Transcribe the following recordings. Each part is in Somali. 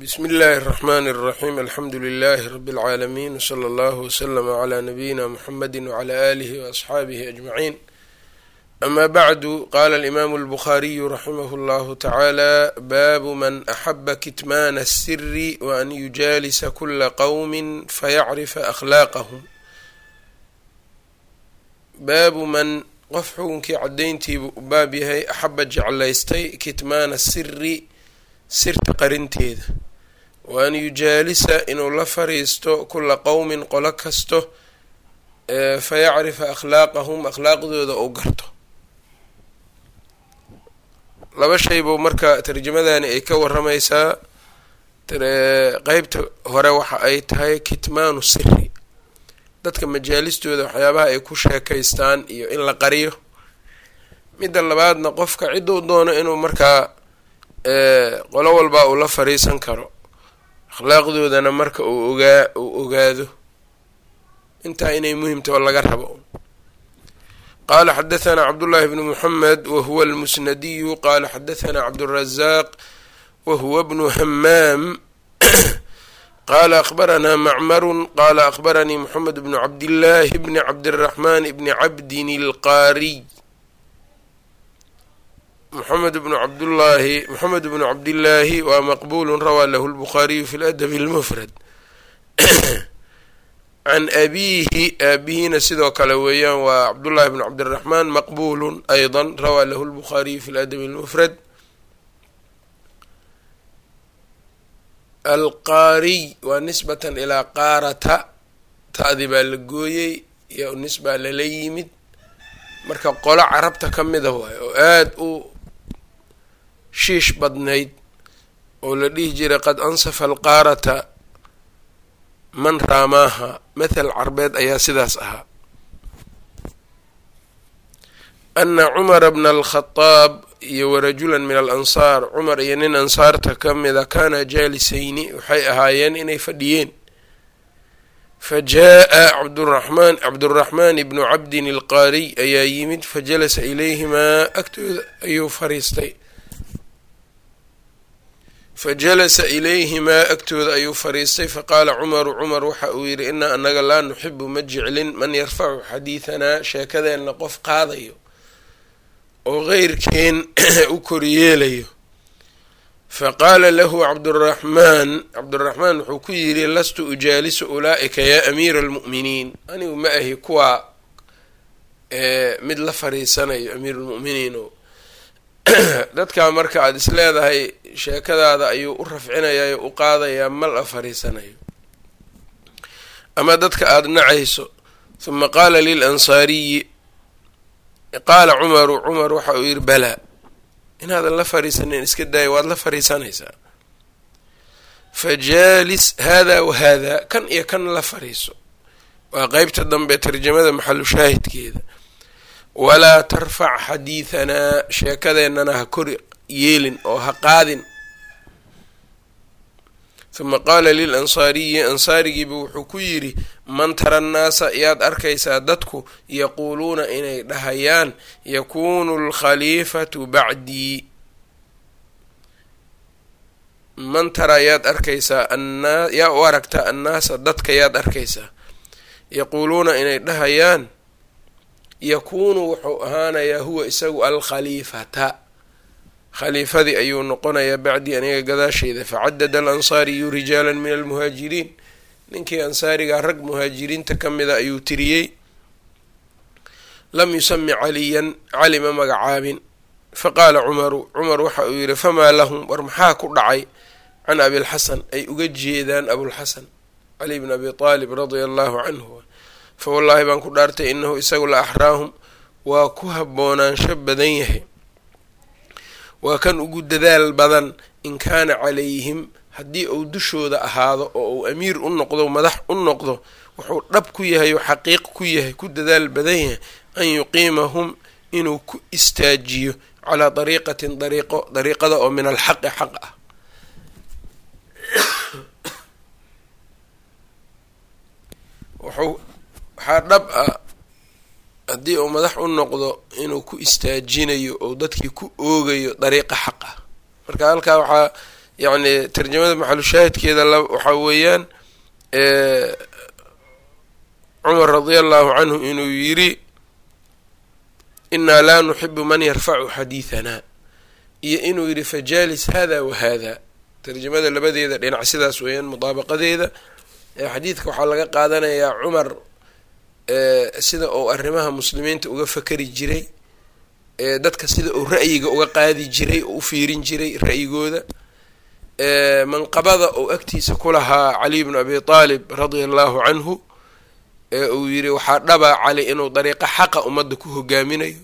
bsmi اllahi الرحmn الرaxيm alxamdu لlh rb العaalamiin wslى اllah wslm عlى nabiyina mxamedi wعlى آlih وaصxaabihi أجmaعin ama bعdu qala الإmam الbkhariyu raximah اllah taعalى babu man أxaba kitmana الsiri وan yujalisa kula qwmi fayacrifa akhlaaqahm baabu man qof xukunkii cadayntiibu u baab yahay axaba jeclaystay kitmaana siri sirta qarinteeda wa an yujaalisa inuu la fariisto kula qowmin qolo kasto fa yacrifa akhlaaqahum akhlaaqdooda uu garto laba shay buu marka tarjamadani ay ka waramaysaa qeybta hore waxa ay tahay kitmaanu siri dadka majaalistooda waxyaabaha ay ku sheekaystaan iyo in la qariyo midda labaadna qofka cidduu doono inuu markaa qolo walba uu la fariisan karo akhlaaqdoodana marka uu ogaa uu ogaado. Intaa inay muhimta oo laga rabo. Qala xadathana cabdullahi bnu muxamed wahuwa almusnadiyu. Qala xadathana cabdurazaaq wahuwa bnu hamaam qala akbarana macmaru qala akbaranii moxamed bnu cabdillahi bni cabdiraxman bni cabdin ilqaariy moxamed bnu cabdullaahi moxamed bnu cabdillaahi waa maqbulu rawaa lahu lbukhaariyu fi ladabi اlmufrad can abiihi aabihiina sidoo kale weeyaan waa cabdullahi bnu cabdiraxmaan maqbulu ayضa rawaa lahu lbukhaariyu fi ladabi اlmufrad alqaariy waa nisbatan ilaa qaarata ta-di baa la gooyey iyo nisbaa lala yimid marka qolo carabta ka mida waayo oo aada u shiish badnayd oo la dhihi jiray qad ansafa alqaarata man raamaaha. Mathal carbeed ayaa sidaas ahaa. Ana cumara bna alkhadaab iyo warajulan min alansaar. Cumar iyo nin ansaarta ka mida kaana jaalisayni waxay ahaayeen inay fadhiyeen. Fa jaa-a cabduraxmaan cabduraxmaan ibnu cabdin ilqaariy ayaa yimid fajalasa ilayhimaa agtooda ayuu fariistay fajalasa ilayhimaa agtooda ayuu fariistay faqaala cumaru cumar waxa uu yidhi inaa anaga laa nuxibu ma jeclin man yarfacu xadiidanaa sheekadeenna qof qaadayo oo qeyrkeen u koryeelayo faqaala lahu cabduraxmaan cabduraxmaan wuxuu ku yidhi lastu ujaalisu ulaa'ika yaa amiira almu'miniin anigu ma ahi kuwaa mid la fariisanayo amiir lmu'miniin dadkaa marka aada is leedahay sheekadaada ayuu u rafcinayaa u qaadayaa ma la fariisanayo ama dadka aada nacayso huma qaala lilansaariyi qaala cumaru cumar waxa uu yidhi balaa inaadan la fariisanin iska daaya waad la fariisanaysaa. Fa jaalis hada wa hada kan iyo kan la fariiso. Waa qeybta dambe tarjamada maxalu shaahidkeeda. Walaa tarfac xadiidanaa sheekadeennana ha kor yeelin oo ha qaadin huma qaala lilansaariyi ansaarigiiba wuxuu ku yidhi man tara annaasa yaad arkaysaa dadku yaquuluuna inay dhahayaan yakuunu alkhaliifatu bacdii. Man tara yaad arkaysaa anaa yaa u aragtaa annaasa dadka yaad arkaysaa yaquuluuna inay dhahayaan yakuunu wuxuu ahaanayaa huwa isagu alkhaliifata khaliifadii ayuu noqonayaa bacdii aniga gadaasheyda facadada alansaariyu rijaala min almuhaajiriin. Ninkii ansaarigaa rag muhaajiriinta ka mida ayuu tiriyey lam yusami caliyan cali ma magacaabin faqaala cumaru cumar waxa uu yidhi famaa lahum war maxaa ku dhacay? Can abilxasan ay uga jeedaan abulxasan cali bn abi aalib radia allahu canhu. Fa wallaahi baan ku dhaartay inahu isagu la axraahum waa ku haboonaansho badan yahay waa kan ugu dadaal badan in kaana calayhim haddii uu dushooda ahaado oo uu amiir u noqdo madax u noqdo wuxuu dhab ku yahay oo xaqiiq ku yahay ku dadaal badan yahay an yuqiimahum inuu ku istaajiyo calaa dariiqatin dariiqo dariiqada oo min alxaqi xaq ah. Waxaa dhab ah haddii uu madax u noqdo inuu ku istaajinayo oo dadkii ku oogayo dariiqa xaq marka halkaa waxaa yacni tarjamada maxalushaahidkeeda waxaa weeyaan cumar radia allahu canhu inuu yiri inaa laa nuxibu man yarfacu xadiidanaa iyo inuu yidhi fajaalis hada wa hada tarjamada labadeeda dhinac sidaas weeyaan mudaabaqadeeda xadiidka waxaa laga qaadanayaa cumar sida uu arrimaha muslimiinta uga fakari jiray dadka sida uu ra'yiga uga qaadi jiray oo u fiirin jiray ra'yigooda manqabada uu agtiisa ku lahaa caliy bnu abi aalib radia allahu canhu uu yidhi waxaa dhaba cali inuu dariiqa xaqa ummadda ku hogaaminayo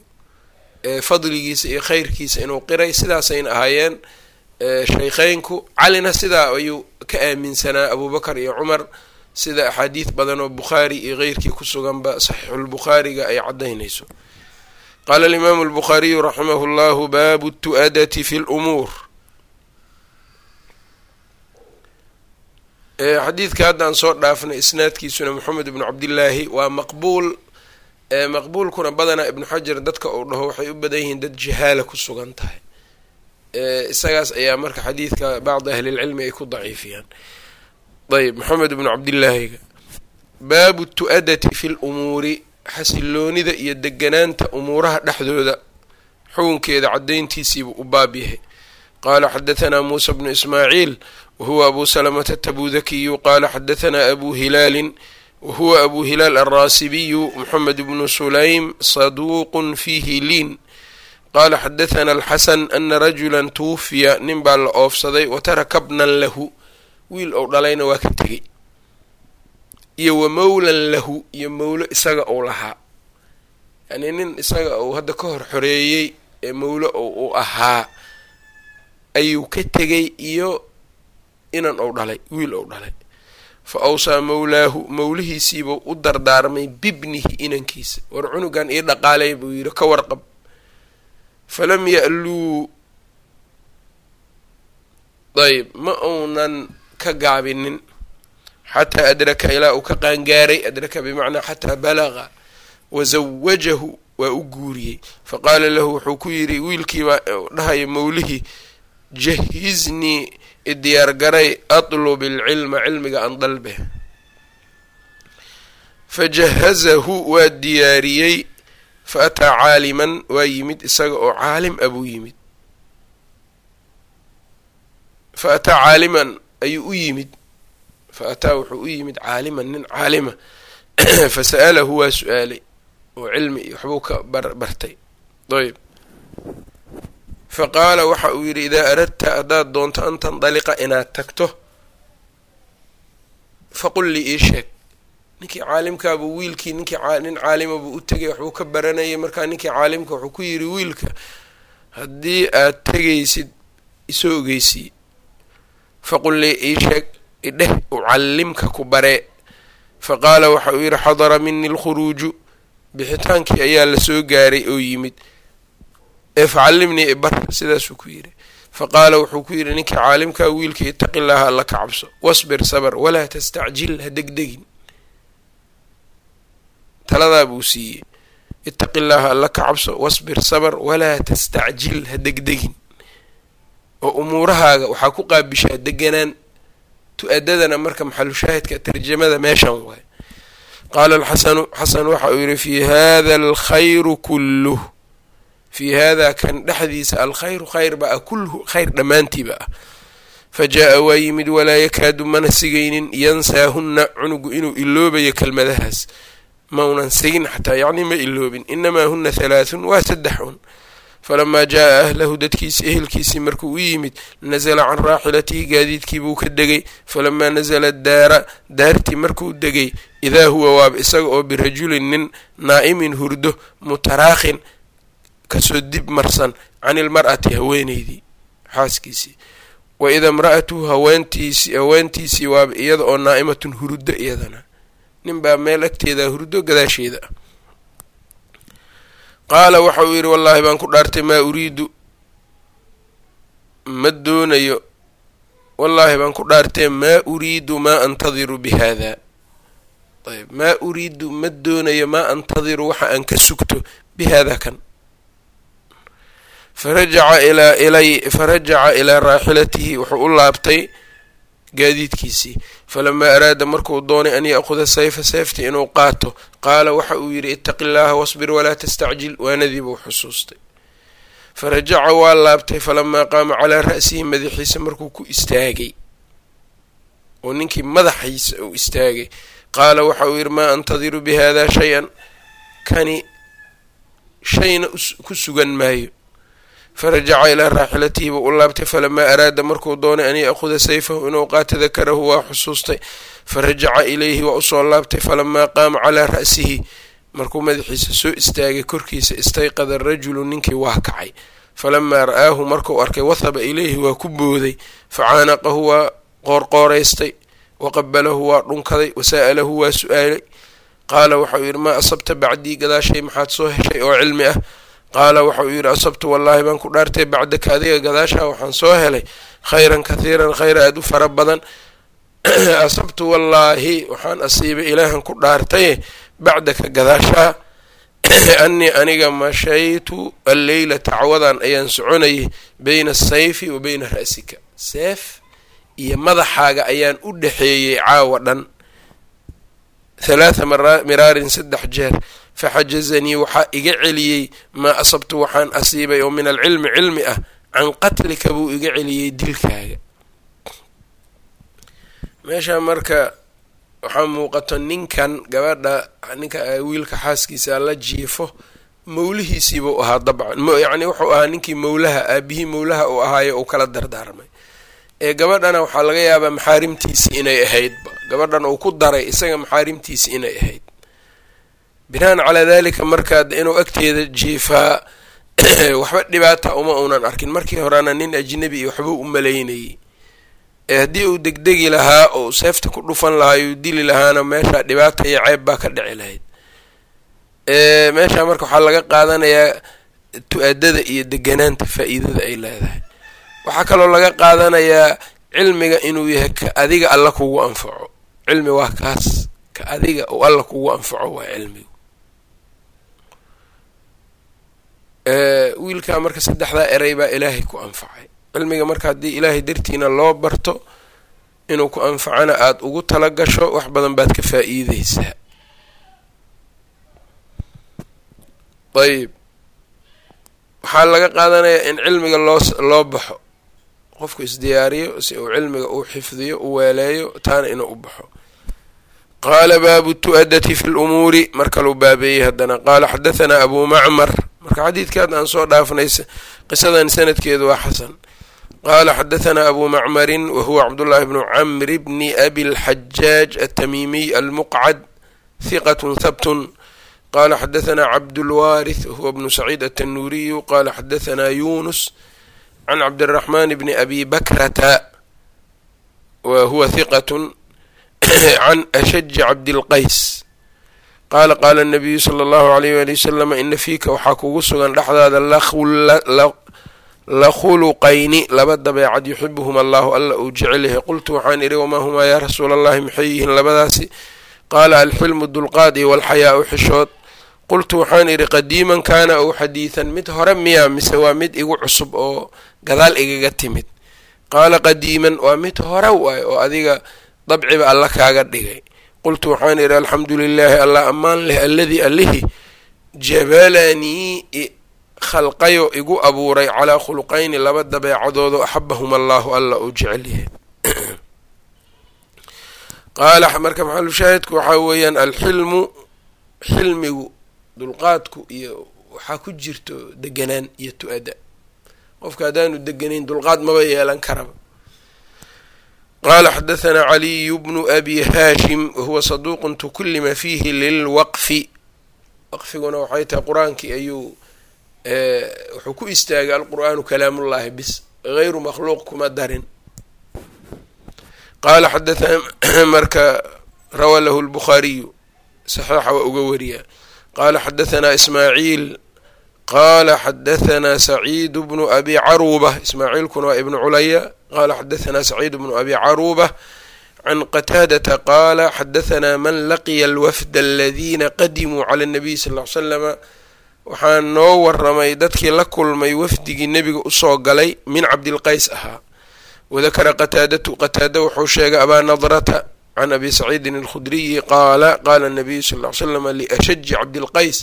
fadligiisa iyo khayrkiisa inuu qiray sidaasayna ahaayeen shaykheynku calina sidaa ayuu ka aaminsanaa abubakar iyo cumar sida axaadiid badan oo bukhaari iyo keyrkii ku suganba saxiixulbukhaariga ay caddaynayso. Qaala alimaamu albukhaariyu raximahu llahu baabu tu'adati fi lumuur xadiidka hadda aan soo dhaafnay isnaadkiisuna moxamed ibnu cabdillaahi waa maqbuul maqbuulkuna badanaa ibnu xajar dadka uu dhaho waxay u badan yihiin dad jahaala ku sugan tahay. Isagaas ayaa marka xadiidka bacdi ahlilcilmi ay ku daciifiyaan ayb moxamed ibnu cabdillaahiga baabu tu'adati fi lumuuri xasiloonida iyo deganaanta umuuraha dhexdooda. Xukunkeeda caddayntiisiibuu u baab yahay. qaala xadahanaa muusa bnu ismaaciil wahuwa abu salamata tabudakiyu qaala xadahanaa abu hilaalin wahuwa abu hilaal alraasibiyu moxamed bnu sulaym saduuqun fiihi liin qaala xadathana alxasan ana rajulan tuwufiya nin baa la oofsaday wataraka bnan lahu wiil ou dhalayna waa ka tegey. Iyo wa mowlan lahu iyo mowlo isaga uu lahaa. Yacnii nin isaga uu hadda ka hor xoreeyey ee mowlo ou u ahaa ayuu ka tegay iyo inan ou dhalay wiil ou dhalay. Fa awsaa mowlaahu mowlihiisiibuu u dardaarmay bibnihi inankiisa. War cunugan ii dhaqaalay buu yidhi ka warqab. Falam ya'luu. Dayb ma uunan ka gaabinin xataa adraka ilaa uu ka qaangaaray adraka bimacnaa xataa balaqa wazawajahu waa u guuriyey. Faqaala lahu wuxuu ku yidhi wiilkiibaa dhahaya mowlihii jahiznii idiyaargaray atlub ilcilma cilmiga aan dalbe. Fajahazahu waa diyaariyey fa ataa caaliman waa yimid isaga oo caalim a buu yimid. Fa ataa caaliman ayuu u yimid. Fa ataa wuxuu u yimid caaliman nin caalima. Fa sa'alahu waa su'aalay oo cilmi waxbuu ka bartay. Ayb fa qaala waxa uu yidhi idaa aradta haddaad doonto an tandaliqa inaad tagto faqul lii ii sheeg. Ninkii caalimkaabuu wiilkii ninkii nin caalima buu u tegay waxbuu ka baranayay. Markaa ninkii caalimka wuxuu ku yidhi wiilka haddii aad tegaysid isoo ogeysii faqul lii ii sheeg idheh ucallimka ku baree fa qaala waxa uu yidhi xadara mini alkhuruuju bixitaankii ayaa la soo gaaray oo yimid ee facallimnii ibar sidaasuu ku yidhi fa qaala wuxuu ku yidhi ninkii caalimkaa wiilkii itaqi llaaha alla ka cabso wasbir sabr walaa tastacjil ha degdegin taladaa buu siiyey itaqi llaaha alla ka cabso wasbir sabr walaa tastacjil ha degdegin oo umuurahaaga waxaa ku qaabishaa deganaan tu-adadana marka maxalushaahidka tarjamada meeshan waay. Qaala alxasanu xasan waxa uu yidhi fii hada alkhayru kulluh. Fii haadaa kan dhexdiisa alkhayru khayr ba ah kulluhu khayr dhammaantiiba ah. Fa jaa-a waa yimid walaa yakaadu mana sigaynin yansaahunna cunugu inuu iloobayo kelmadahaas. Maunan sigin xataa yacni ma iloobin inamaa huna halaathun waa saddex un falamaa jaa-a ahlahu dadkiisi ehelkiisii markuu u yimid nasala can raaxilatihi gaadiidkiibuu ka degay falamaa nasala daara daartii markuu degay idaa huwa waaba isaga oo birajulin nin naa'imin hurdo mutaraakhin ka soo dib marsan can ilmar'ati haweeneydii xaaskiisii wa ida imra'atuhu haweentiisi haweentiisii waaba iyada oo naa'imatun hurdo iyadana nin baa meel agteeda hurdo gadaasheeda qaala waxa uu yidhi wallaahi baan ku dhaartay maa uriidu ma doonayo. Wallaahi baan ku dhaartee maa uriidu maa antadiru bi haada ayb maa uriidu ma doonayo maa antadiru waxa aan ka sugto bi haada kan. Farajaca ilaa ilay farajaca ilaa raaxilatihi wuxuu u laabtay gaadiidkiisii. Falamaa araada markuu doonay an ya'khuda sayfa sayfta inuu qaato qaala waxa uu yidhi itaqi llaaha wasbir walaa tastacjil waanadii buu xusuustay. Farajaca waa laabtay falamaa qaama calaa ra'sihi madaxiisa markuu ku istaagay. Oo ninkii madaxiisa uu istaagay. Qaala waxa uu yidhi maa antadiru bi shay-an? Kani shayna ku sugan maayo farajaca ilaa raaxilatihi buu u laabtay falamaa araada markuu doonay an ya'khuda sayfahu inuu qaato dakarahu waa xusuustay. Farajaca ilayhi waa u soo laabtay falamaa qaama calaa ra'sihi. Markuu madaxiisa soo istaagay korkiisa istayqada rajulu ninkii waa kacay. Falamaa ra'aahu markuu arkay wahaba ilayhi waa ku booday. Facaanaqahu waa qoorqooraystay. Waqabalahu waa dhunkaday. Wasa'alahu waa su'aalay. Qaala waxauu yidhi maa asabta bacdii gadaashay maxaad soo heshay oo cilmi ah qaala waxa uu yidhi asabtu wallaahi baan ku dhaartay bacdaka adiga gadaashaa waxaan soo helay khayran kathiiran khayr aada u fara badan. Asabtu wallaahi waxaan asiibay ilaahan ku dhaartaye bacdaka gadaashaa annii aniga mashaytu alleylata cawadan ayaan soconayay bayna asayfi wa bayna ra'sika. Seef iyo madaxaaga ayaan u dhexeeyey caawa dhan. Halaatha miraarin saddex jeer faxajazanii waxaa iga celiyey maa asabtu waxaan asiibay oo min alcilmi cilmi ah can qatlika buu iga celiyey dilkaaga meesha marka waxaa muuqato ninkan gabadha ninka wiilka xaaskiisa la jiifo mawlihiisiibuu ahaa dabcan yacni wuxuu ahaa ninkii mawlaha aabihii mawlaha uu ahaayo uu kala dardaarmay ee gabadhana waxaa laga yaabaa maxaarimtiisi inay ahaydba gabadhan uu ku daray isaga maxaarimtiisi inay ahayd binaan calaa dalika markaad inuu agteeda jiifaa waxba dhibaata uma uunan arkin. Markii horena nin ajnabi iyo waxbuu u malaynayay. Ee haddii uu degdegi lahaa oo seefta ku dhufan lahaa yuu dili lahaana meesha dhibaata iyo ceeb baa ka dhici lahayd. Meesha marka waxaa laga qaadanayaa tu-adada iyo deganaanta faa-iidada ay leedahay. Waxaa kaloo laga qaadanayaa cilmiga inuu yahay ka adiga alla kugu anfaco. Cilmi waa kaas ka adiga oo alla kugu anfaco waa cilmigu wiilkaa marka saddexdaa erey baa ilaahay ku anfacay. Cilmiga marka haddii ilaahay dartiina loo barto inuu ku anfacana aada ugu tala gasho wax badan baad ka faa-iideysaa ayib. Waxaa laga qaadanayaa in cilmiga loo loo baxo. Qofku isdiyaariyo si uu cilmiga uu xifdiyo u weeleeyo taana inuu u baxo qaala baabu tu-adati fi lumuuri mar kaluu baabeeyey haddana qaala xadahanaa abu macmar marka xadiidkaad aan soo dhaafnay qisadan sanadkeedu waa xasan qaala xadahanaa abu macmarin wa huwa cabdullaahi bnu camri bni abi lxajaaj atamiimiy almuqcad hiqatun habtun qala xadahanaa cabdulwaarith wahuwa bnu saciid atanuuriyu qala xadahanaa yunus can cabdiraxmaan bni abi bakrata wa huwa can ashaji cabdilqays. Qaala qaala nabiyu sala allahu alayh wali wasalam ina fiika waxaa kugu sugan dhexdaada la khuluqayni laba dabeecad yuxibuhum allahu alla uu jecel yahay. Qultu waxaan idhi wamaa humaa yaa rasuula allahi maxay yihiin labadaasi? Qaala alxilmu dulqaad iyo walxayaau xishood. Qultu waxaan idhi qadiiman kaana ou xadiidan mid hore miyaa mise waa mid igu cusub oo gadaal igaga timid. Qaala qadiiman waa mid hore waay oo adiga dabciba alla kaaga dhigay. Qultu waxaan idhi alxamdu lilaahi allah ammaan leh alladii allihi jabalanii khalqayo igu abuuray calaa khuluqayni laba dabeecadoodo axabahum allahu alla uu jecel yahay. Qaala marka maxalushaahidku waxaa weeyaan alxilmu xilmigu dulqaadku iyo waxaa ku jirto deganaan iyo tu-ada qofka haddaanu deganayn dulqaad maba yeelan karaba qaala xadahanaa caliyu bnu abi haashim wahuwa saduuqun tukullima fiihi lilwaqfi waqfiguna waxay tahay qur'aankii ayuu wuxuu ku istaagay alqur'aanu kalaamullaahi bis gayru makhluuq kuma darin qaala xadathana marka rawaa lahu lbukhaariyu saxiixa waa uga wariyaa qaala xadahanaa ismaaciil qaala xadahanaa saciidu bnu abi caruuba ismaaciilkuna waa ibnu culaya qaala xadahanaa saciidu bnu abi caruuba can qataadata qaala xadahanaa man laqiya alwafda aladiina qadimuu cala اnabiy sal ly slama waxaa noo waramay dadkii la kulmay wafdigii nebiga u soo galay min cabdilqays ahaa wadakara qataadatu qataada wuxuu sheegay abaa nadrata can abi saciidin alkhudriyi qaala qaala nabiyu sal ly slam liashaji cabdilqays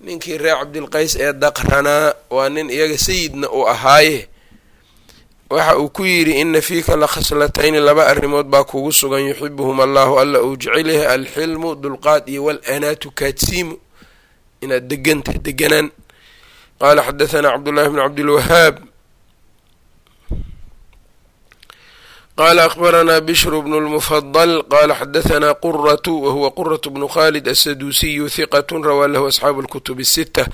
ninkii reer cabdilqays ee daqranaa waa nin iyaga sayidna uu ahaaye. Waxa uu ku yidhi ina fiika la khaslatayni laba arrimood baa kugu sugan yuxibuhum allahu alla uu jecel yahay alxilmu dulqaad iyo walanaatu kaadsiimu. Inaad deganta deganaan qaala xadahanaa cabdullahi bn cabdilwahaab qala akbaranaa bishru bnu lmufadal qala xadahanaa quratu wahuwa quratu bnu khalid asaduusiyu hiqatu rawaa lahu asxaabu lkutub الsita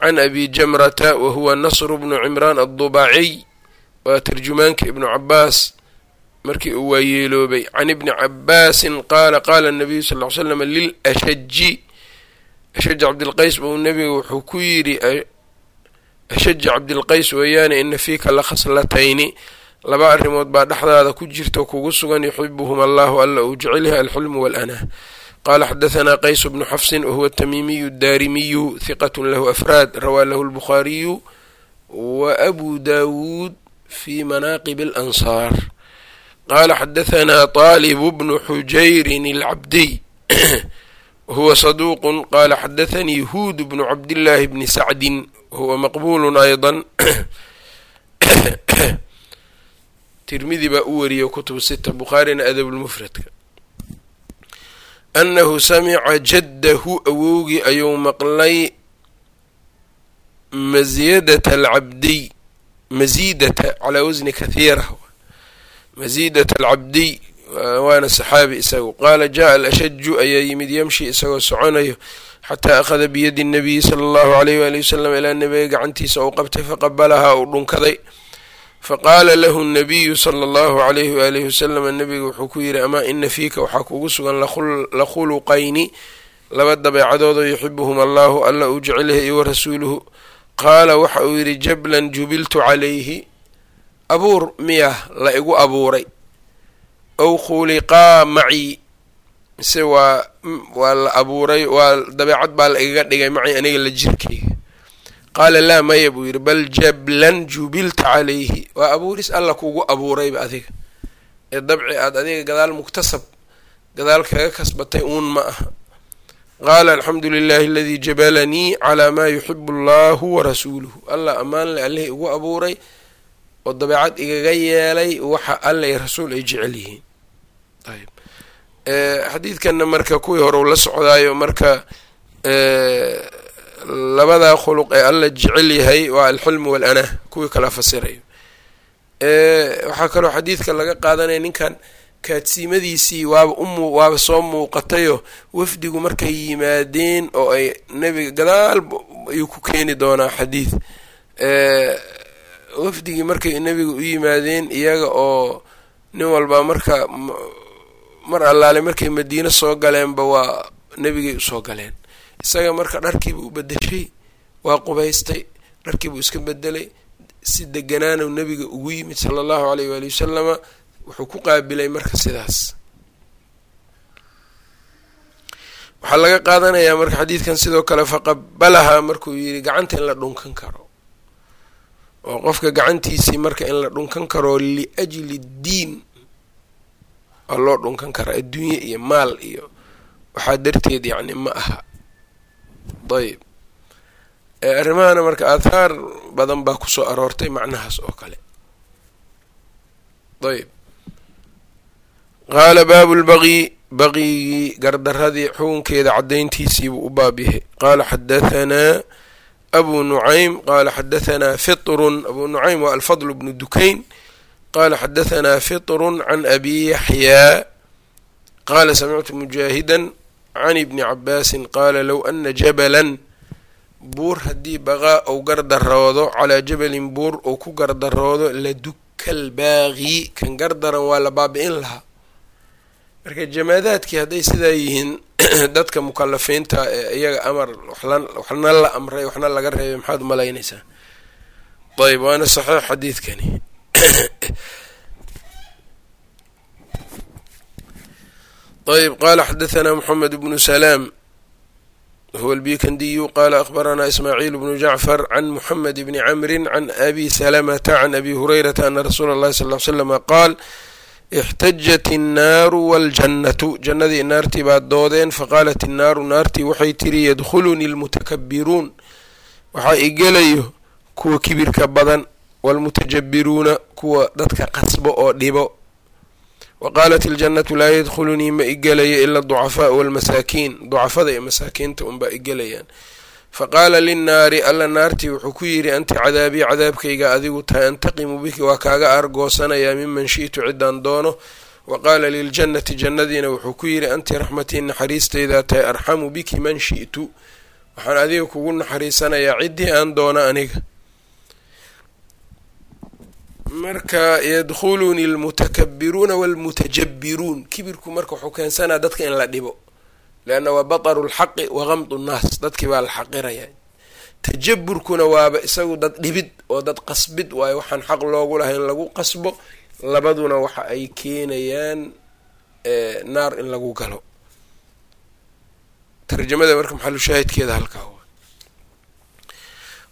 can abi jamrata wahuwa nasru bnu cimraan addubaciy waa tarjumaanka ibnu cabaas markii uu waayeeloobay can ibni cabaasin qaala qaala nabiyu sal ly slam lilashaji ashaj cabdilqays buu nebiga wuxuu ku yidhi ashaji cabdilqays weeyaane ina fiika la khaslatayni laba arrimood baa dhexdaada ku jirta kugu sugan yuxibuhum allahu alla uu jecel yahay alxulmu walanaa qala xadahanaa qaysu bnu xafsin wahuwa tamiimiyu daarimiyu hiqat lahu afraad rawaa lahu lbukhaariyu wa abu daawuud fi manaaqib alansaar. Qala xadahanaa طaalibu bnu xujayrin alcabdiy wahuwa saduuqu qala xadathanii huud bnu cabdillaahi bni sacdin wahuwa maqbulu ayضa tirmidi baa u wariyay kutub sita bukhaarina adabulmufradka. Annahu samica jaddahu awowgii ayuu maqlay masiyadata alcabdiy masiidata calaa wasni kathiira. Masiidata alcabdiy waana saxaabi isagu. Qaala jaءa alashaju ayaa yimid yamshi isagoo soconayo xataa akhada biyadi nabiyi sala allahu alayh waali wasalam ilaa nebiga gacantiisa uu qabtay faqabalahaa uu dhunkaday faqaala lahu nabiyu sala allahu alayhi waalihi wasalam nebiga wuxuu ku yidhi amaa ina fiika waxaa kugu sugan lakhuluqayni laba dabeecadoodo yuxibuhum allahu alla uu jecel yahay iyo warasuuluhu qaala waxa uu yidhi jablan jubiltu calayhi. Abuur miyah la igu abuuray. Ow khuliqaa macii mise waa waa la abuuray waa dabeecad baa la igaga dhigay macii aniga la jirkayga qaala laa maya buu yidhi bal jablan jubilta calayhi. Waa abuuris alla kugu abuurayba adiga. Ee dabci aad adiga gadaal muktasab gadaal kaga kasbatay uun ma aha. Qaala alxamdu lilahi aladii jabalanii calaa maa yuxibu allahu warasuuluhu allah ammaan le allihii igu abuuray oo dabeecad igaga yeelay waxa alla iyo rasuul ay jecel yihiin. Ayb xadiidkanna marka kuwii hore la socdaayo marka labadaa khuluq ee alla jecel yahay waa alxilmu walanah kuwii kala fasirayo waxaa kaloo xadiidka laga qaadanaya ninkan kaadsiimadiisii waaba umu waaba soo muuqatayo wafdigu markay yimaadeen oo ay nebiga gadaal ayuu ku keeni doonaa xadiid. Wafdigii markay nebiga u yimaadeen iyaga oo nin walba marka mar allaale markay madiino soo galeenba waa nebigay u soo galeen isaga marka dharkiiba u bedeshay waa qubaystay dharkiibuu iska bedelay si deganaanu nebiga ugu yimid sala allahu aleyh waali wasalama wuxuu ku qaabilay marka sidaas. Waxaa laga qaadanayaa marka xadiidkan sidoo kale faqabalahaa markuu yidhi gacanta in la dhunkan karo. Oo qofka gacantiisii marka in la dhunkan karo liajli diin waa loo dhunkan karaa adduunye iyo maal iyo waxaa darteed yacni ma aha ayb arrimahana marka aathaar badan baa ku soo aroortay macnahaas oo kale. Ayb qaala baabu lbaqyi baqyigii gardaradii xukunkeeda caddayntiisiibuu u baab yahay. Qaala xadahanaa abu nucaym qaala xadahanaa fitrun. Abu nucaym waa alfadl bnu dukayn. Qaala xadahanaa fitrun can abi yaxyaa qaala samictu mujaahidan can ibni cabaasin qaala low ana jabalan buur haddii baqaa ou gardaroodo calaa jabalin buur ou ku gardaroodo la dukal baaqi kan gardaran waa la baabi'in lahaa marka jamaadaadkii hadday sidaa yihiin dadka mukalafiinta ee iyaga amar waxna la amray waxna laga reebay maxaad umalaynaysaa ayb waana saxiix xadiidkani ayb qaala xadahanaa moxamed bnu salaam huwa albikandiyu qala akhbaranaa ismaaciil bnu jacfar can muxamed bni camrin can abi salamata can abi hurayrata ana rasuula اllahi sal ly slama qaal ixtajat innaaru waljannatu jannadii naartii baa doodeen faqaalat innaaru naartii waxay tiri yadkhulunii almutakabiruun waxaa igelayo kuwa kibirka badan waalmutajabiruuna kuwa dadka qasbo oo dhibo wa qaalat iljannatu laa yadkhulunii ma igelayo ila aducafaau walmasaakiin ducafada iyo masaakiinta unbaa igelayaan faqaala linnaari alla naartii wuxuu ku yidhi anti cadaabii cadaabkayga adigu tahay antaqimu biki waa kaaga aargoosanayaa miman shi'tu ciddaan doono wa qaala liljannati jannadiina wuxuu ku yidhi anti raxmatii naxariistaydaa tahay arxamu biki man shi'tu waxaan adiga kugu naxariisanayaa ciddii aan doono aniga marka yadkhulunii almutakabiruuna walmutajabiruun kibirku marka wuxuu keensanaa dadka in la dhibo. Leanna waa bataru lxaqi wa gamdu nnaas. Dadkii baa la xaqirayaa tajaburkuna waaba isagu dad dhibid oo dad qasbid waayo waxaan xaq loogu lahay in lagu qasbo. Labaduna waxa ay keenayaan naar in lagu galo. Tarjamada marka maxalu shaahidkeeda halkaa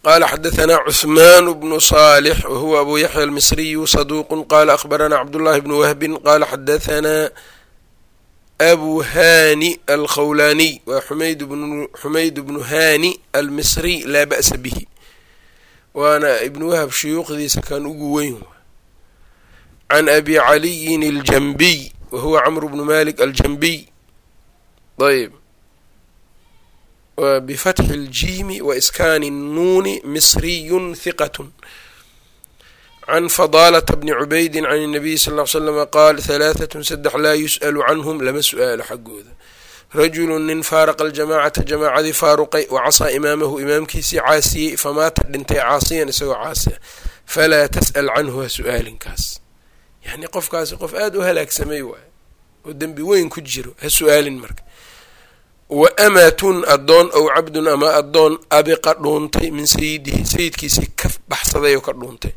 qala xadahanaa cuثman bnu صالح wahuwa abu yaxya almisriyu saduq qala akhbaranaa cabdullahi bnu wahbin qala xadahanaa abu hani alkhawlaniy waa xumayd bnu hani almisriy laa ba'sa bihi waana ibnu wahab shuyuukhdiisa kan ugu weyn can abi caliyin aljanbiy wahuwa camru bnu malik aljanbiy ayb bfatxi اljiimi waiskaani الnuuni misriyun hiqat can fadaalata bni cubaydi can الnabiy sal ly slama qaal halaaثat saddex laa yus'alu canhum lama su-aalo xaggooda rajulu nin faaraqa aljamacata jamaacadii faaruqay wacasaa imaamahu imaamkiisii caasiyey famaata dhintay caasiyan isagoo caasiya falaa tas'al canhu ha su-aalinkaas yani qofkaasi qof aada u halaagsamay waay oo dembi weyn ku jiro ha su-aalin marka wa amatun addoon ow cabdun ama addoon abiqa dhuuntay min sayidihi sayidkiisii ka baxsaday oo ka dhuuntay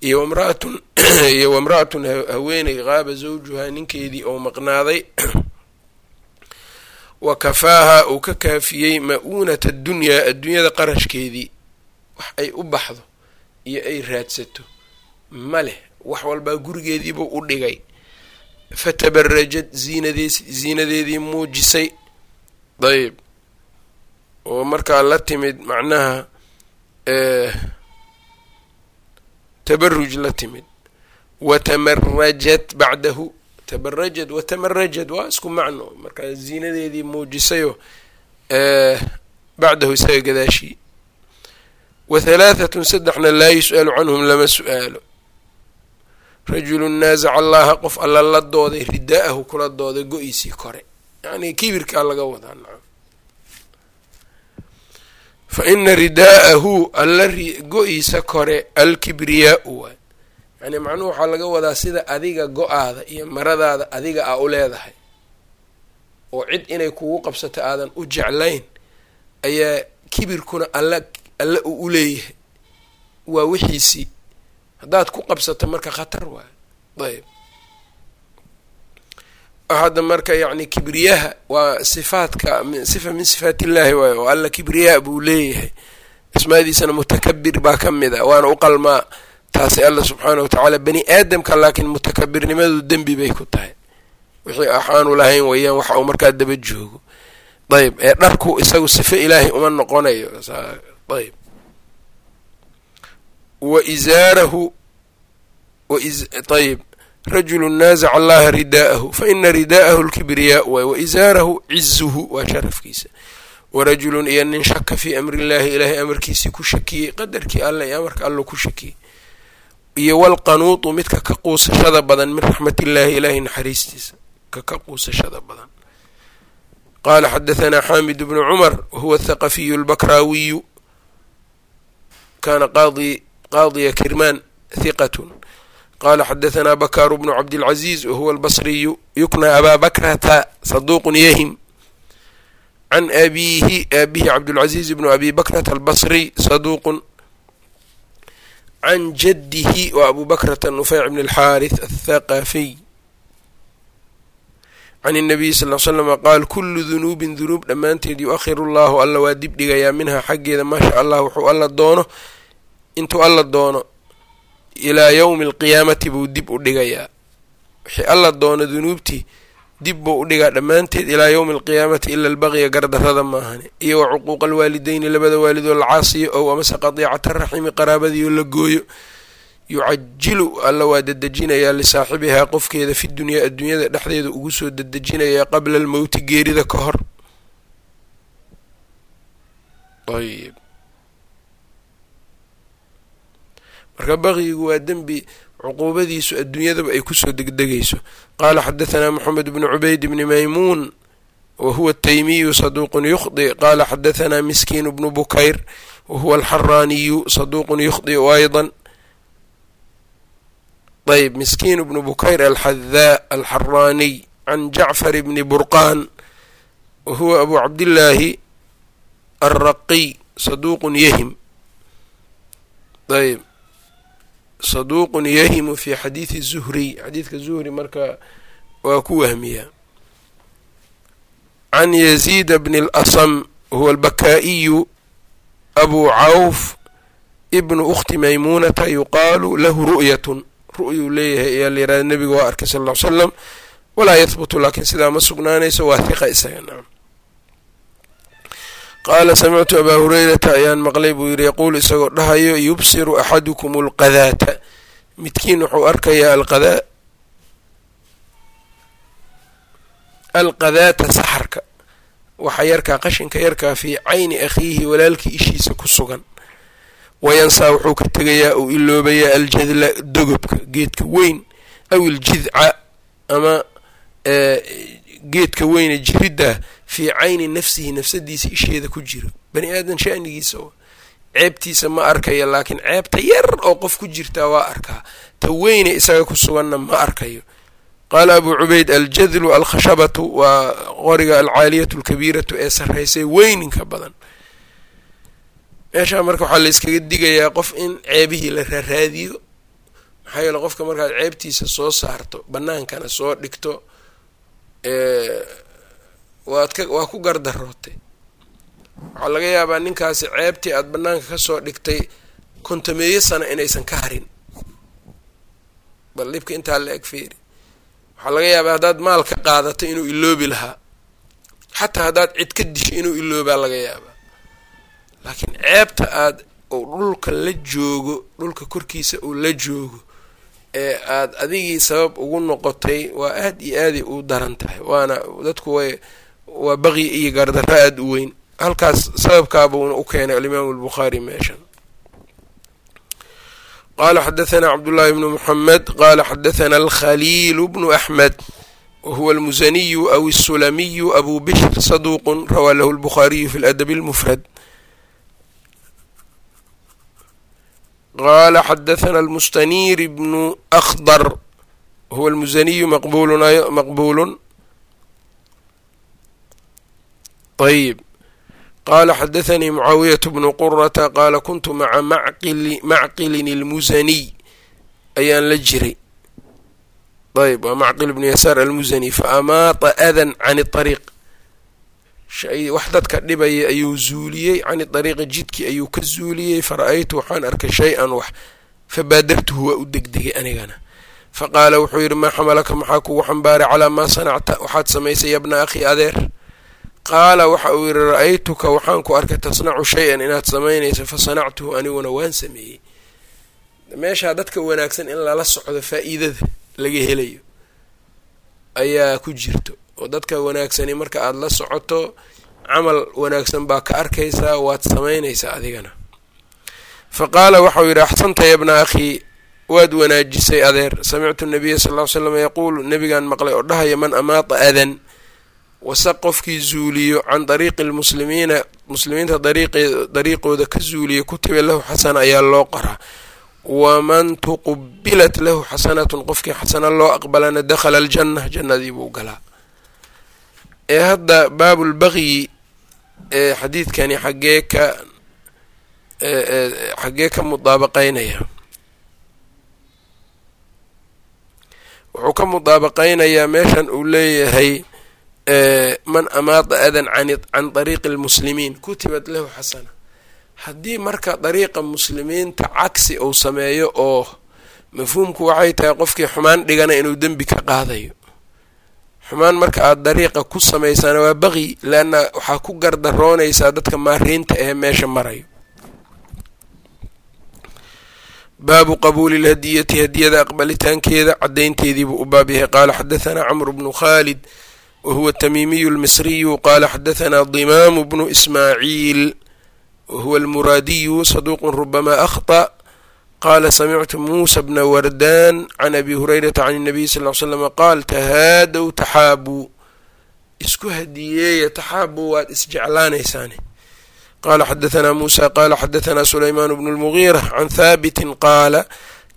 iyo wamraatun iyo wamra-atun haweeney qaaba zawjuhaa ninkeedii oo maqnaaday. Wa kafaaha uu ka kaafiyey ma-uunata addunyaa adduunyada qarashkeedii. Wax ay u baxdo iyo ay raadsato. Ma leh wax walbaa gurigeediibuu u dhigay. Fatabarajad ziinadees ziinadeedii muujisay dayib. Oo markaa la timid macnaha tabaruj la timid. Watamarajat bacdahu tabarajad watamarajad waa isku macno. Markaa ziinadeedii muujisayoo bacdahu isaga gadaashii. Wa halaahatun saddexna laa yus'alu canhum lama su'aalo. Rajulun naasaca allaha qof alla la dooday ridaa'ahu kula dooday go-iisii kore yani kibirkaa laga wadaa nacam fa ina ridaa'ahu alla go-iisa kore alkibriyaau waay yani macnuhu waxaa laga wadaa sida adiga go'aada iyo maradaada adiga aa u leedahay. Oo cid inay kugu qabsato aadan u jeclayn ayaa kibirkuna alla alle uu u leeyahay. Waa wixiisii haddaad ku qabsato marka khatar waay ayb hadda marka yacni kibriyaha waa sifaadka sifa min sifaat illaahi waayo oo alla kibriyaa buu leeyahay asmaadiisana mutakabir baa ka mid a waana u qalmaa taasi alla subxaana wa tacaala bani aadamka laakiin mutakabirnimadu dembi bay ku tahay wixii axaanu lahayn weeyaan waxa uu markaa daba joogo ayb ee dharku isagu sifo ilaahay uma noqonayo ayb wa izaarahu ayb rajulu naazaca allaha ridaa'ahu fa ina ridaa'ahu lkibriyaau waay wa izaarahu cizuhu waa sharafkiisa. Warajulun iyo nin shaka fii amri illaahi ilaahay amarkiisii ku shakiyey qadarkii alle iyo amarka allo ku shakiyey. Iyo walqanuutu midka ka quusashada badan min raxmatiillaahi ilaahay naxariistiisa ka ka quusashada badan. Qaala xadahanaa xaamid bnu cumar wahuwa athaqafiyu albakraawiyu qaadi qaadiya kirmaan hiqatun qala xadahanaa bakaaru bnu cabdilcaziiz wahuwa albasriyu yukna abaa bakrata saduuqun yahim can abiihi aabihi cabdulcaziiz bnu abi bakrata albasriy saduuqun can jaddihi wa abu bakrata nufeyc bn alxaarith athaqafiy can الnabiy sal l slama qaal kulu dunuubin dunuub dhammaanteed yu-ahiru llahu alla waa dib dhigayaa minhaa xaggeeda maasha allah wuxuu alla doono intuu alla doono ilaa yowmi alqiyaamati buu dib u dhigayaa. Wixii alla doono dunuubtii dib buu u dhigaa dhammaanteed ilaa yowmi alqiyaamati ila albaqya gardarrada maahane iyo wa cuquuqa alwaalideyni labada waalidoo la caasiyo ow amase qadiicata raximi qaraabadiioo la gooyo. Yucajilu alla waa dedejinayaa lisaaxibihaa qofkeeda fi dunyaa adduunyada dhexdeeda ugu soo dedejinayaa qabla almowti geerida ka hor. Ayb marka baqiyigu waa dembi cuquubadiisu adduunyadaba ay ku soo degdegayso. Qaala xadahanaa moxamed bnu cubayd bni maymuun wa huwa ataymiyu saduuqun yukhdi. Qaala xadahanaa miskiin bnu bukayr wa huwa alxaraaniyu saduuqun yukhdiu ayضa ayb miskiin bnu bukayr alxadaa alxaraaniy can jacfar bni burqaan wa huwa abu cabdillaahi alraqiy saduuqun yahim. Ayb saduuqun yahimu fi xadiidi zuhriy xadiidka zuhri marka waa ku wahmiyaa can yaziida bni اlasam huwa albakaa'iyu abu cawf ibnu ukhti maymuunata yuqaalu lahu ru'yatun ru'yuu leeyahay ayaa la yihahda nebiga waa arkay sal ll ly slam walaa yahbutu laakiin sidaa ma sugnaanayso waa hiqa isaga nacam qaala samictu abaa hurayrata ayaan maqlay buu yidhi yaquulu isagoo dhahayo yubsiru axadukum alqadaata midkiin wuxuu arkayaa alqadaa alqadaata saxarka. Waxa yarkaa qashinka yarkaa fii cayni akhiihi walaalkii ishiisa ku sugan. Wayansaa wuxuu ka tegayaa uu iloobayaa aljadla dogobka geedka weyn aw iljidca ama geedka weyne jiridda fii cayni nafsihi nafsadiisa isheeda ku jiro. Bani aadan shanigiisa ceebtiisa ma arkaya laakiin ceebta yar oo qof ku jirtaa waa arkaa. Ta weyne isaga ku suganna ma arkayo. Qaala abuu cubayd aljadlu alkhashabatu waa qoriga alcaaliyatu alkabiiratu ee sarraysay weyninka badan. Meeshaa marka waxaa la iskaga digayaa qof in ceebihii la raaraadiyo maxaa yeele qofka markaad ceebtiisa soo saarto bannaankana soo dhigto waad ka waa ku gardarootay waxaa laga yaabaa ninkaasi ceebtii aada bannaanka ka soo dhigtay kontameeyo sano inaysan ka harin. Bal dhibka intaa la eg feeri waxaa laga yaabaa haddaad maal ka qaadato inuu iloobi lahaa. Xataa haddaad cid ka disho inuu iloobaa laga yaabaa. Laakiin ceebta aad uu dhulka la joogo dhulka korkiisa uu la joogo ee aada adigii sabab ugu noqotay waa aad iyo aaday u daran tahay. Waana dadku way waa baqyi iyo gardarro aada u weyn. Halkaas sababkaabuuna u keenay alimaamu albukhaari meeshan. Qaala xadahanaa cabdullaahi bnu muxamed qaala xadahanaa alkhaliilu bnu axmed wa huwa almusaniyu aw asulamiyu abu bishr saduuqun rawaa lahu lbukhaariyu fi ladabi almufrad. Qaala xadahanaa almustanir bnu akhdar huwa almusaniyu maqbulun maqbulun ayb qaala xadathanii mucaawiyatu bnu qurata qaala kuntu maca macqilin almusaniy ayaan la jiray ayb waa macqil bnu yasaar almusani fa amaata adan can ariiq wax dadka dhibaya ayuu zuuliyey cani ariiqi jidkii ayuu ka zuuliyey fara-aytu waxaan arkay shay-an wax fabaadartuhu waa u degdegay anigana faqaala wuxuu yidhi maa xamalaka maxaa kugu xambaaray calaa maa sanacta waxaad samaysay yabna akhi adeer qaala waxa uu yidhi ra'aytuka waxaan ku arkay tasnacu shay-an inaad samaynayso fa sanactuhu aniguna waan sameeyey. Meeshaa dadka wanaagsan in lala socdo faa-iidada laga helayo ayaa ku jirto. Oo dadka wanaagsani marka aada la socoto camal wanaagsan baa ka arkaysaa waad samaynaysaa adigana. Fa qaala waxau yidhi axsanta yabna akhii waad wanaajisay adeer. Samictu nabiya sal ll ly slam yaquulu nebigaan maqlay oo dhahaya man amaata adan wasaq qofkii zuuliyo can dariiqi lmuslimiina muslimiinta dariiqooda ka zuuliyo kutiba lahu xasana ayaa loo qoraa waman tuqubilat lahu xasanatun qofkii xasana loo aqbalana dakhala aljanna jannadii buu galaa. Ee hadda baabulbaqyi ee xadiidkani xaggee ka xaggee ka mudaabaqeynaya wuxuu ka mudaabaqeynayaa meeshan uu leeyahay man amaada adan can dariiqi lmuslimiin kutibat lahu xasana. Haddii marka dariiqa muslimiinta cagsi uu sameeyo oo mafhuumku waxay tahay qofkii xumaan dhigana inuu dembi ka qaadayo. Xumaan marka aada dariiqa ku samaysaan waa baqi leanna waxaa ku gardaroonaysaa dadka maariinta ee meesha marayo. Baabu qabuuli lhadiyati hadiyada aqbalitaankeeda cadaynteediibuu u baab yahay. Qaala xadahanaa camru bnu khaalid wahuwa tamiimiyu lmisriyu qaala xadahanaa dimaamu bnu ismaaciil wahuwa almuraadiyu saduuqu rubama akhطأ qaala samictu muusa bna wardan can abi hurayrata can الnabiy sal ly slm qaal tahaadow taxaabuu isku hadiyeeya taxaabuu waad isjeclaanaysaane qala xadahanaa muusa qala xadahanaa sulaymaan bnu lmugiira can haabitin qaala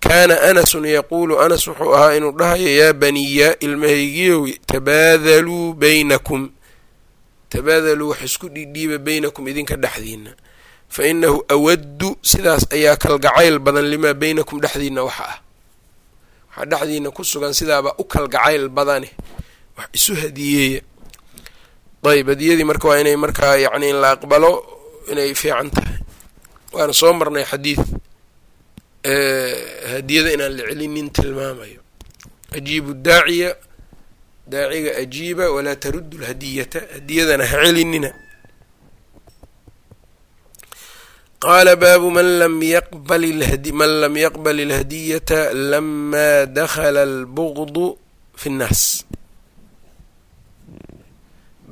kaana anasun yaquulu anas wuxuu ahaa inuu dhahayo yaa baniya ilmahaygiyow tabaadaluu baynakum tabaadaluu wax isku dhidhiiba baynakum idinka dhexdiina fa inahu awaddu sidaas ayaa kalgacayl badan limaa baynakum dhexdiina waxa ah waxaa dhexdiina ku sugan sidaaba u kalgacayl badane wax isu hadiyeeya ayb hadiyadii marka waa inay markaa yacni in la aqbalo inay fiican tahay waana soo marnay xadiid Eh, hadiyada inaan la celinin tilmaamayo. Ajiibu daaciya daaciga ajiiba walaa taruddu lhadiyata hadiyadana ha celinina. Qaala baabu man lam yaqbal ilhadiyata lama dakala albugdu fi nnaas.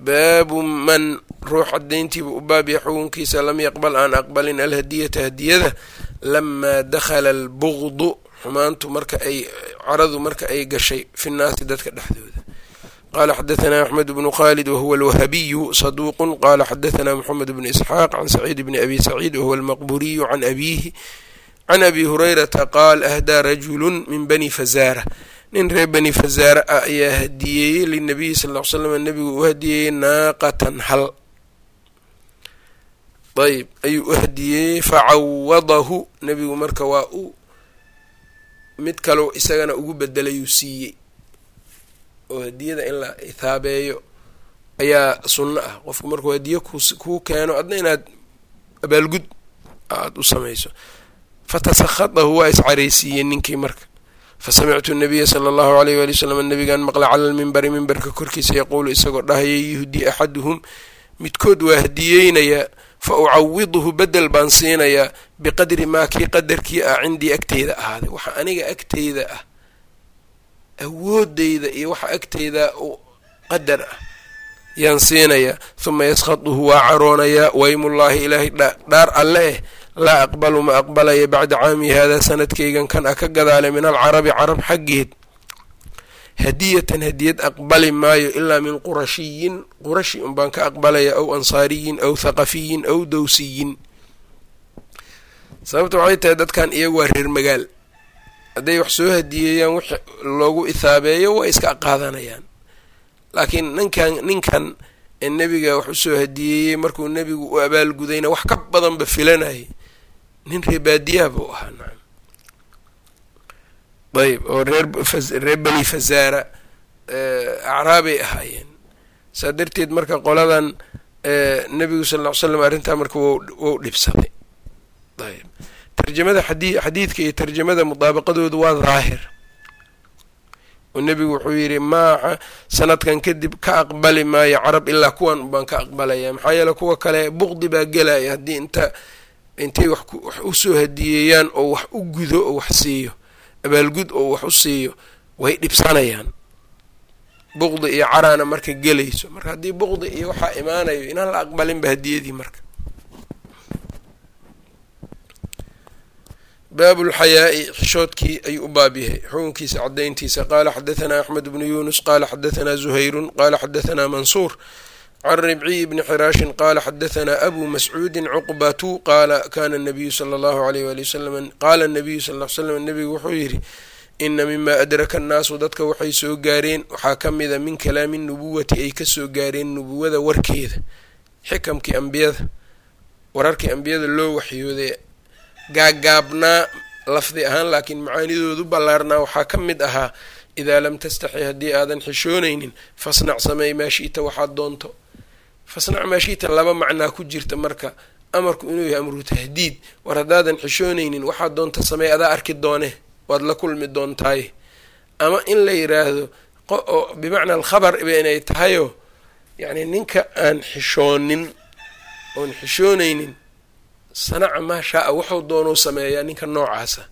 Baabu man ruux cadayntiiba u baabya xukunkiisa lam yaqbal aan aqbalin alhadiyata hadiyada lamaa dakhala albugdu xumaantu marka ay caradu marka ay gashay fi nnaasi dadka dhexdooda qala xadahanaa axmed bnu khalid wahuwa alwahabiyu saduuqun qala xadahanaa moxamed bnu isxaaq can saciid bni abi saciid wahuwa almaqburiyu can abiihi can abi hurayrata qaal ahdaa rajulu min bani fazaara nin reer bani fazaara ah ayaa hadiyeeyey linabiyi sal l slam nabigu u hadiyeeyey naaqatan hal ayb ayuu u hadiyeeyey facawadahu nebigu marka waa u mid kaloo isagana ugu bedelayuu siiyey. Oo hadiyada in la ihaabeeyo ayaa sunno ah. Qofku markuu hadiye kuu keeno adna inaad abaalgud aada u samayso. Fatasakhadahu waa iscaraysiiyey ninkii marka. Fasamictu nabiya sala allahu alayh wali wsalam nabigan maqla cala lmimbari mimbarka korkiisa yaquulu isagoo dhahaya yuhdi axaduhum midkood waa hadiyeynayaa fa ucawiduhu bedel baan siinayaa biqadri maa kii qadarkii ah cindii agteyda ahaaday waxa aniga agteyda ah awoodeyda iyo waxa agteyda qadar ah yaan siinayaa huma yaskhaduhu waa caroonayaa waymullaahi ilaahay dhaar alle eh laa aqbalu ma aqbalaya bacda caami haadaa sanadkaygan kan a ka gadaale min alcarabi carab xaggeed hadiyatan hadiyad aqbali maayo ilaa min qurashiyin. Qurashi un baan ka aqbalaya aw ansaariyin aw thaqafiyin aw dowsiyin sababta waxay tahay dadkan iyagu waa reer magaal. Hadday wax soo hadiyeeyaan wix loogu ithaabeeyo way iska qaadanayaan. Laakiin ninkan ninkan ee nebiga wax u soo hadiyeeyey markuu nebigu u abaalgudayna wax ka badanba filanayay nin reebaadiyaha buu ahaa ayb oo reer reer bani fazaara acraabay ahaayeen saa darteed marka qoladan nebigu sal ll ly slam arrintaa marka wou dhibsaday ayb tarjamada xadi xadiidka iyo tarjamada mudaabaqadoodu waa daahir oo nebigu wuxuu yidhi maa sanadkan kadib ka aqbali maayo carab ilaa kuwan baan ka aqbalaya maxaa yeele kuwa kale buqdi baa gelaya haddii inta intay wax u soo hadiyeeyaan oo wax u gudo oo wax siiyo abaalgud oo wax u siiyo way dhibsanayaan buqdi iyo caraana marka gelayso marka haddii buqdi iyo waxaa imaanayo inaan la aqbalinba hadiyadii marka. Baabu lxayaa-i xishoodkii ayuu u baab yahay. Xukunkiisa cadayntiisa qaala xadahanaa axmed bnu yunus qaala xadahanaa zuhayrun qaala xadahanaa mansuur can ribciy bni xiraashin qaala xadahanaa abu mascuudin cuqbatu qaala kana nabiyu sala allahu alayh wali wasalam qaala nabiyu sal l slam nebigu wuxuu yidhi ina mima adraka annaasu dadka waxay soo gaareen waxaa ka mida min kalaami nubuwati ay ka soo gaareen nubuwada warkeeda xikamkii ambiyada wararkii ambiyada loo waxyooday gaagaabnaa lafdi ahaan laakiin macaanidoodu ballaarnaa waxaa ka mid ahaa idaa lam tastaxi haddii aadan xishoonaynin fasnac sameey maa shi'ta waxaad doonto fasnac maa shi'ta laba macnaa ku jirta marka amarku inuu yahay amru tahdiid. War haddaadan xishoonaynin waxaad doonta sameey adaa arki doone waad la kulmi doontaaye ama in la yiraahdo bimacna alkhabar ba inay tahayoo yacni ninka aan xishoonin oon xishoonaynin sanaca maa shaa-a wuxuu doonuu sameeyaa ninka noocaasa.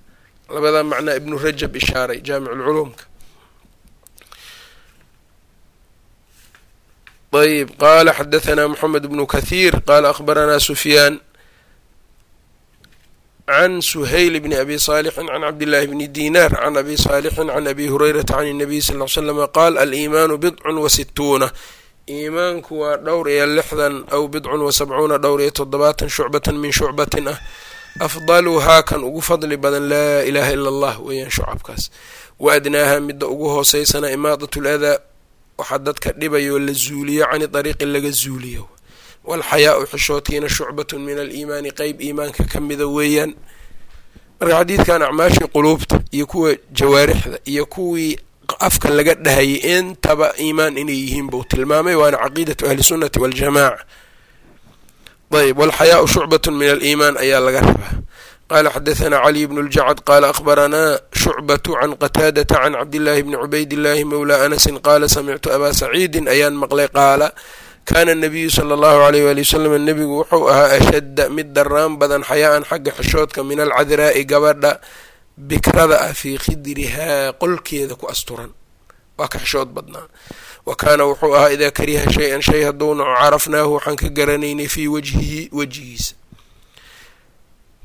Labada macnaa ibnu rajab ishaaray jaamiculculuumka ayb qala xadahanaa moxamed bnu kathiir qala akhbaranaa sufyaan can suhayl bni abi saalixin can cabdillahi bni dinar can abi saalixin can abi hurayrata can الnabiy sal ly slama qaal aliimaanu bidcun wa situuna iimaanku waa dhowr iyo lixdan aw bidcun wa sabcuuna dhowr iyo toddobaatan shucbatan min shucbatin ah afdaluhaa kan ugu fadli badan laa ilaaha ila allah weeyaan shucabkaas wa adnaaha midda ugu hooseysana imaadat ladaa waxaa dadka dhibayoo la zuuliyo cani dariiqi laga zuuliyo. Walxayaau xishoodkiina shucbatun min aliimaani qeyb iimaanka ka mida weeyaan. Marka xadiidkan acmaashii quluubta iyo kuwa jawaarixda iyo kuwii afka laga dhahayay intaba iimaan inay yihiin buu tilmaamay waana caqiidatu ahli sunnati waljamaaca ayb walxayaau shucbatun min aliimaan ayaa laga rabaa qala xadahanaa caliy bnu ljacad qaala akhbaranaa shucbatu can qataadata can cabdillaahi bni cubaydillahi mowla anasin qaala samictu abaa saciidin ayaan maqlay qaala kaana nabiyu sala allahu alayh waali wasalam nebigu wuxuu ahaa ashadda mid daraan badan xayaa-an xagga xishoodka min alcadraa'i gabadha bikrada ah fii khidrihaa qolkeeda ku asturan waa ka xishood badnaa wa kaana wuxuu ahaa idaa kariha shay-an shay hadduu naco carafnaahu waxaan ka garanaynay fii wajhihi wejigiisa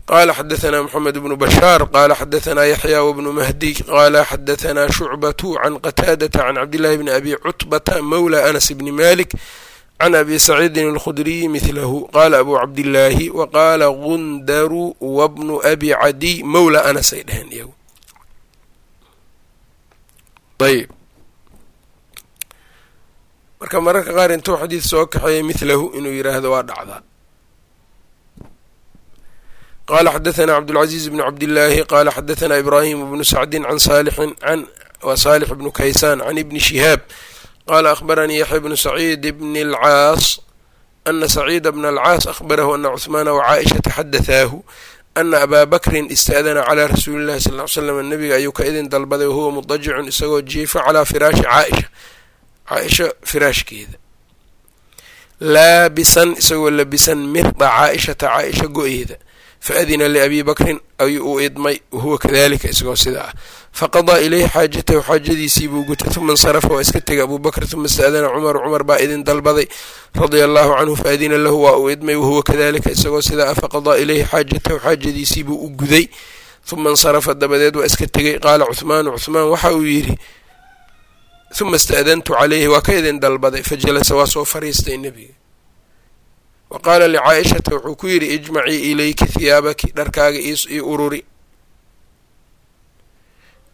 qala xadahanaa moxamed bnu bashaar qala xadahanaa yaxya wbnu mahdiy qala xadahanaa shucbatu can qataadata can cabdillahi bni abi cutbata mowla anas bni malik can abi saciidin alkhudriyi mihlahu qaala abu cabdillaahi wa qaala gundaru wabnu abi cadiy mowla anas ay dheheen iyagu ayb marka mararka qaar intuu xadiid soo kaxeeya mithlahu inuu yiraahdo waa dhacdaa qala xadahanaa cabdulcaziiz bnu cabdillaahi qala xadahanaa ibraahim bnu sacdin can saalixin can wa saalix bnu kaysaan can ibni shihaab qala akhbaranii yaxya bnu saciid bni alcaas ana saciida bna alcaas akhbarahu ana cuhmaana wacaaishata xadathaahu ana abaa bakrin ista'dana calaa rasuuli llahi sal ly slam nabiga ayuu ka idin dalbaday wahuwa mudajicun isagoo jiifa calaa firaashi caaisha caaisha firaashkeeda laabisan isagoo labisan mirda caaishata caaisha go-eeda faadina liabi bakrin ayuu u idmay wahuwa kadalika isagoo sidaa ah. Faqadaa ilayhi xaajatahu xaajadiisii buu gutay uma insarafa waa iska tegay abuu bakr uma ista'dana cumaru cumar baa idin dalbaday radia allahu canhu faadina lahu waa uu idmay wahuwa kadalika isagoo sidaa ah. Faqadaa ilayhi xaajatahu xaajadiisii buu u guday. Uma insarafa dabadeed waa iska tegay qaala cuhmaanu cuhmaan waxa uu yidhi? Uma ista'dantu calayhi waa ka idin dalbaday. Fajalasa waa soo fariistay nebiga wa qaala licaaishata wuxuu ku yidhi ijmacii ilayki hiyaabaki dharkaaga ii ururi.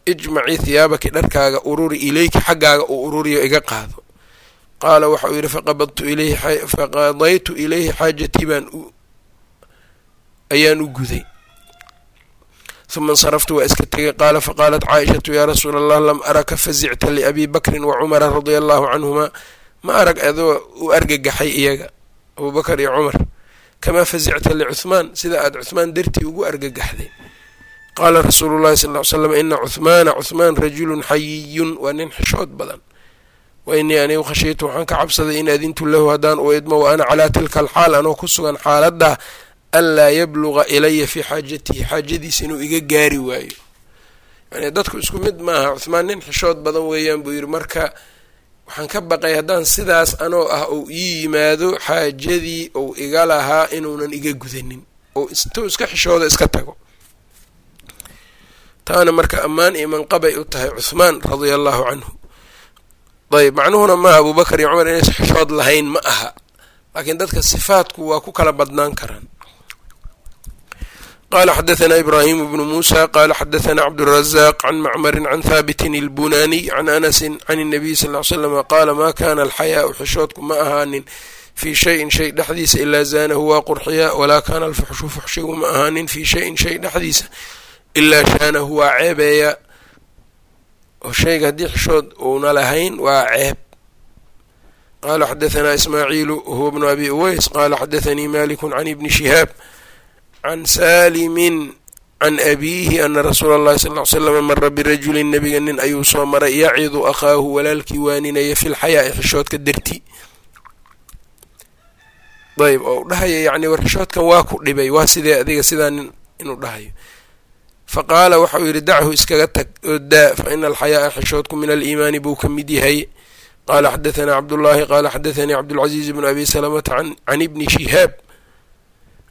Ijmacii hiyaabaki dharkaaga ururi ilayki xaggaaga uu ururiyo iga qaado. Qaala waxa uu yidhi faqadaytu ilayhi xaajatii baan ayaan u guday. Uma insaraftu waa iska tegay qaala faqaalat caaishatu yaa rasuula allah lam araka fazicta liabi bakrin wa cumara radia allahu canhumaa. Ma arag adoo u argagaxay iyaga abubakar iyo cumar kamaa fazicta licuhmaan sida aada cuhmaan dartii ugu argagaxday. Qaala rasuulu llahi sal ly slam ina cuhmaana cuhmaan rajulun xayiyun waa nin xishood badan. Wa inii anigu khashaytu waxaan ka cabsaday in adintu lahu haddaan u idmo wa ana calaa tilka alxaal anoo ku sugan xaaladaa anlaa yabluga ilaya fii xaajatihi xaajadiisa inuu iga gaari waayo. Yani dadku isku mid maaha cuhmaan nin xishood badan weeyaan buu yidhi marka waxaan ka baqay haddaan sidaas anoo ah ou ii yimaado xaajadii ou iga lahaa inuunan iga gudanin. Oo intuu iska xishooda iska tago. Taana marka ammaan iyo manqabay u tahay cuhmaan radia allahu canhu. Ayb macnuhuna maaha abubakar iyo cumar inaysa xishood lahayn ma aha. Laakiin dadka sifaatku waa ku kala badnaan karaan qala xadaثna ibrahim bnu musa qala xadaثna cabdالrazaq can macmari can haabitin اlbunaniy can anasi can الnabiy sal ly slm qaala ma kana alxayaau xishoodku ma ahaanin fii shayin shay dhexdiisa ilaa zaanahu waa qurxiya walaa kana alfuxshu fuxshigu ma ahaanin fii shayin shay dhexdiisa ilaa shaanahu waa ceebeeya oo shayga haddii xishood uuna lahayn waa ceeb qala xadahanaa ismaaciilu huwa bnu abi uweys qala xadathanii maliku can ibni shihaab can salimin can abiihi ana rasuula اllahi sal ly slama mara birajulin nebiga nin ayuu soo maray yacidu akhaahu walaalkii waaninaya fi lxayaai xishoodka darti ayb oo u dhahaya yani war xishoodkan waa ku dhibay waa sidee adiga sidaa nin inuu dhahayo faqaala waxa uu yidhi dachu iskaga tag oo daa fa ina alxayaaa xishoodku min aliimaani buu ka mid yahay qala xadahanaa cabdullaahi qala xadathanii cabdulcaziiz bnu abi salamata can ibni shihaab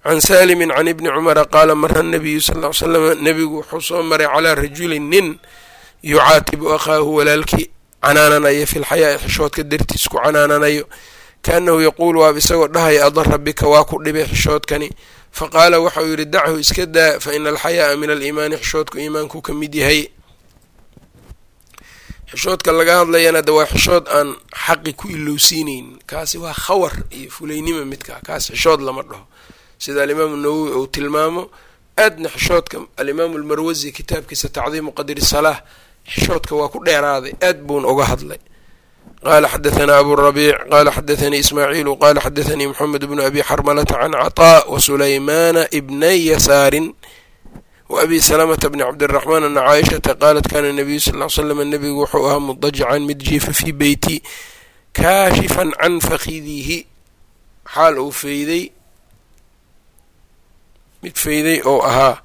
can salimin can ibni cumara qaala mara nabiyu sal ly slam nebigu wuxuu soo maray calaa rajulin nin yucaatibu akhaahu walaalkii canaananaya fi lxayaai xishoodka dartiis ku canaananayo kaanahu yaquulu waab isagoo dhahaya adara bika waa ku dhibay xishoodkani faqaala waxauu yidhi dachu iska daa fa ina alxayaaa min aliimaani xishoodku iimaanku ka mid yahay xishoodka laga hadlayana de waa xishood aan xaqi ku ilowsiineynin kaasi waa khawar iyo fulaynima midkaa kaas xishood lama dhaho sida alimaamu nawowi uu tilmaamo aadna xishoodka alimaamu almarwasi kitaabkiisa tacdiimu qadri salaah xishoodka waa ku dheeraaday aad buuna uga hadlay. Qala xadahanaa abu rabiic qala xadathanii ismaaciilu qala xadathanii moxamed bnu abi xarmalata can caطaa wasulaymaana ibnay yasaarin waabi salamata bni cabdiraxmaan ana caaishata qaalat kana nabiyu sal ly slam nebigu wuxuu ahaa mudajacan mid jiifa fii beyti kaashifan can fakidihi xaal uu feyday mid feyday oo ahaa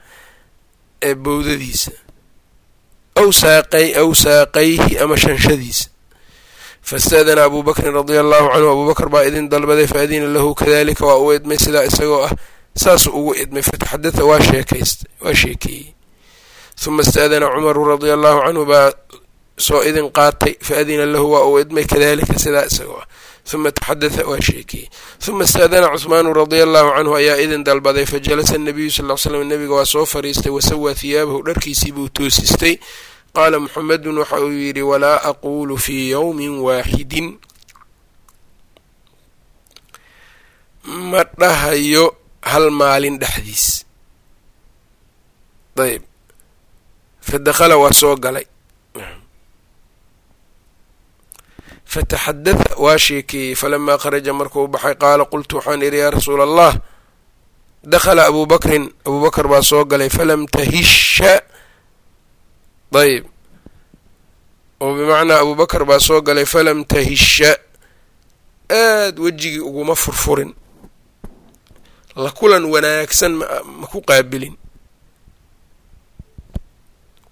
bowdadiisa aw saaqay aw saaqayhi ama shanshadiisa. Faista'dana abuu bakrin radia allahu canhu abuu bakr baa idin dalbaday faadina lahu kadalika waa uu idmay sidaa isagoo ah saasuu ugu idmay fataxadatha waa sheekaysta waa sheekeeyey. Huma ista'dana cumaru radia allahu canhu baa soo idin qaatay faadina lahu waa uu idmay kadalika sidaa isagoo ah huma taxadatha waa sheekeeyey huma ista'dana cuhmaanu radia allahu canhu ayaa idin dalbaday fajalasa nabiyu sal l slam nebiga waa soo fariistay wasawaa hiyaabahu dharkiisii buu toosistay qaala muxamedun waxa uu yidhi walaa aquulu fii yowmin waaxidin ma dhahayo hal maalin dhexdiis ayb fadakhala waa soo galay fataxadatha waa sheekeeyey falamaa kharaja markuu baxay qaala qultu waxaan idhi yaa rasuula allah dakhala abuu bakrin abuu bakr baa soo galay falam tahisha ayb oo bimacnaa abuu bakr baa soo galay falam tahisha aad wejigii uguma furfurin la kulan wanaagsan ma ku qaabilin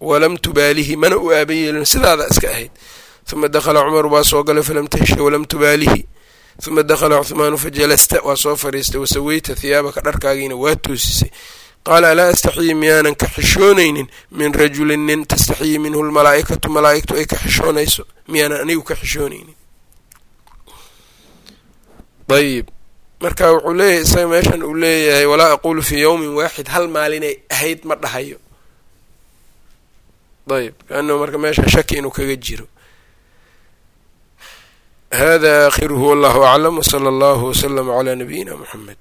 walam tubaalihi mana u aaban yeelin sidaada iska ahayd huma dakhala cumaru baa soo galay falam tahisha walam tubaalihi huma dakhala cuhmaanu fajalasta waa soo fariistay wasaweyta hiyaabaka dharkaagiina waa toosisay qaala alaa astaxyii miyaanan ka xishoonaynin min rajulin nin tastaxyii minhu lmalaa'ikatu malaa'igtu ay ka xishoonayso miyaanan anigu ka xishoonaynin ayib marka wuxuu leeyahay isaga meeshan uu leeyahay walaa aqulu fii yowmin waaxid hal maalinay ahayd ma dhahayo ayb kaanahu marka meesha shaki inuu kaga jiro hada aakhiruhu wallahu aclam wsala allahu wslama calaa nabiyina muxamed